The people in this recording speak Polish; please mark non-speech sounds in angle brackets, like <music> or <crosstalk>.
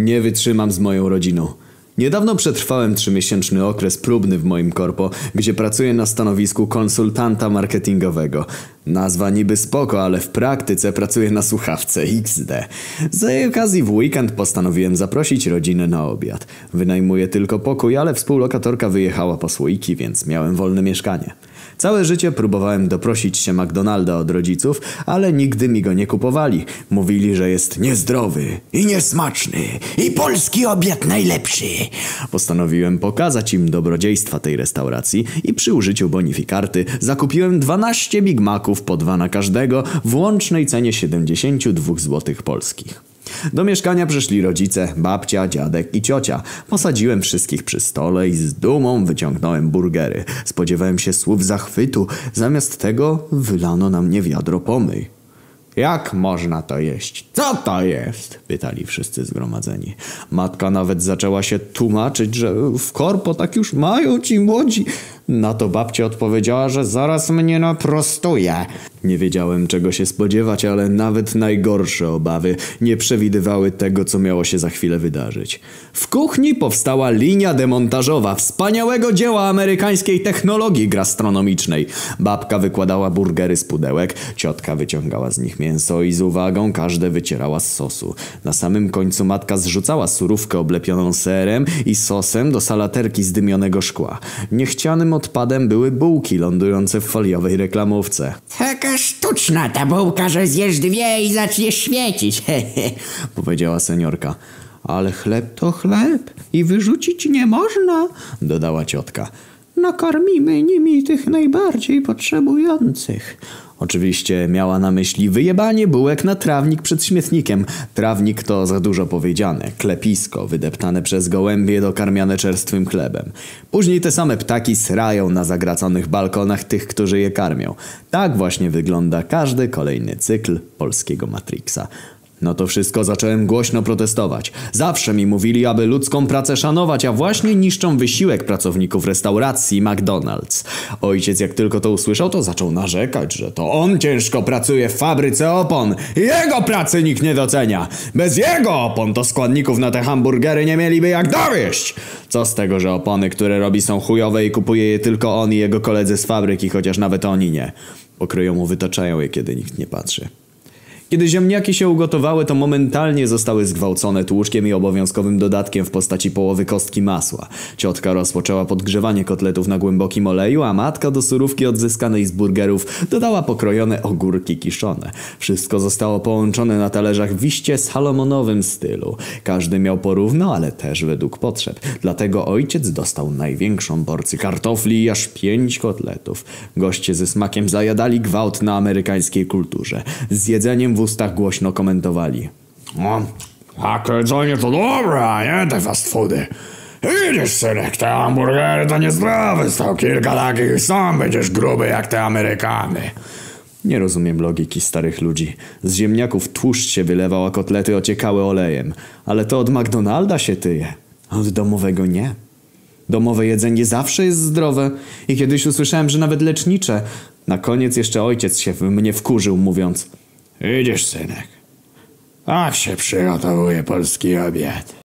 Nie wytrzymam z moją rodziną. Niedawno przetrwałem trzymiesięczny okres próbny w moim korpo, gdzie pracuję na stanowisku konsultanta marketingowego. Nazwa niby spoko, ale w praktyce pracuję na słuchawce XD. Z okazji w weekend postanowiłem zaprosić rodzinę na obiad. Wynajmuję tylko pokój, ale współlokatorka wyjechała po słoiki, więc miałem wolne mieszkanie. Całe życie próbowałem doprosić się McDonalda od rodziców, ale nigdy mi go nie kupowali. Mówili, że jest niezdrowy i niesmaczny i polski obiad najlepszy. Postanowiłem pokazać im dobrodziejstwa tej restauracji i przy użyciu bonifikarty zakupiłem 12 Big Maców po dwa na każdego w łącznej cenie 72 zł polskich. Do mieszkania przyszli rodzice, babcia, dziadek i ciocia. Posadziłem wszystkich przy stole i z dumą wyciągnąłem burgery. Spodziewałem się słów zachwytu, zamiast tego wylano na mnie wiadro pomyj. Jak można to jeść? Co to jest? Pytali wszyscy zgromadzeni. Matka nawet zaczęła się tłumaczyć, że w korpo tak już mają ci młodzi. Na to babcia odpowiedziała, że zaraz mnie naprostuje. Nie wiedziałem czego się spodziewać, ale nawet najgorsze obawy nie przewidywały tego, co miało się za chwilę wydarzyć. W kuchni powstała linia demontażowa wspaniałego dzieła amerykańskiej technologii gastronomicznej. Babka wykładała burgery z pudełek, ciotka wyciągała z nich mięso i z uwagą każde wycierała z sosu. Na samym końcu matka zrzucała surówkę oblepioną serem i sosem do salaterki z dymionego szkła. Niechcianym odpadem były bułki lądujące w foliowej reklamówce. Taka sztuczna ta bułka, że zjesz dwie i zacznie świecić. <laughs> powiedziała seniorka. Ale chleb to chleb i wyrzucić nie można, dodała ciotka. Nakarmimy nimi tych najbardziej potrzebujących. Oczywiście miała na myśli wyjebanie bułek na trawnik przed śmietnikiem. Trawnik to za dużo powiedziane. Klepisko wydeptane przez gołębie dokarmiane czerstwym chlebem. Później te same ptaki srają na zagraconych balkonach tych, którzy je karmią. Tak właśnie wygląda każdy kolejny cykl polskiego Matrixa. No to wszystko zacząłem głośno protestować. Zawsze mi mówili, aby ludzką pracę szanować, a właśnie niszczą wysiłek pracowników restauracji McDonald's. Ojciec jak tylko to usłyszał, to zaczął narzekać, że to on ciężko pracuje w fabryce opon. Jego pracy nikt nie docenia. Bez jego opon to składników na te hamburgery nie mieliby jak dowieść. Co z tego, że opony, które robi są chujowe i kupuje je tylko on i jego koledzy z fabryki, chociaż nawet oni nie. Pokryją mu wytaczają je, kiedy nikt nie patrzy. Kiedy ziemniaki się ugotowały, to momentalnie zostały zgwałcone tłuszkiem i obowiązkowym dodatkiem w postaci połowy kostki masła. Ciotka rozpoczęła podgrzewanie kotletów na głębokim oleju, a matka do surówki odzyskanej z burgerów dodała pokrojone ogórki kiszone. Wszystko zostało połączone na talerzach w iście salomonowym stylu. Każdy miał porówno, ale też według potrzeb. Dlatego ojciec dostał największą porcję kartofli i aż pięć kotletów. Goście ze smakiem zajadali gwałt na amerykańskiej kulturze. Z jedzeniem w ustach głośno komentowali. No, takie jedzenie to dobre, a nie te fast foody. Widzisz, synek, te hamburgery to niezdrowe. Stał kilka takich i sam będziesz gruby jak te Amerykany. Nie rozumiem logiki starych ludzi. Z ziemniaków tłuszcz się wylewał, a kotlety ociekały olejem. Ale to od McDonalda się tyje. A od domowego nie. Domowe jedzenie zawsze jest zdrowe i kiedyś usłyszałem, że nawet lecznicze. Na koniec jeszcze ojciec się w mnie wkurzył, mówiąc... Widzisz, synek, tak się przygotowuje polski obiad.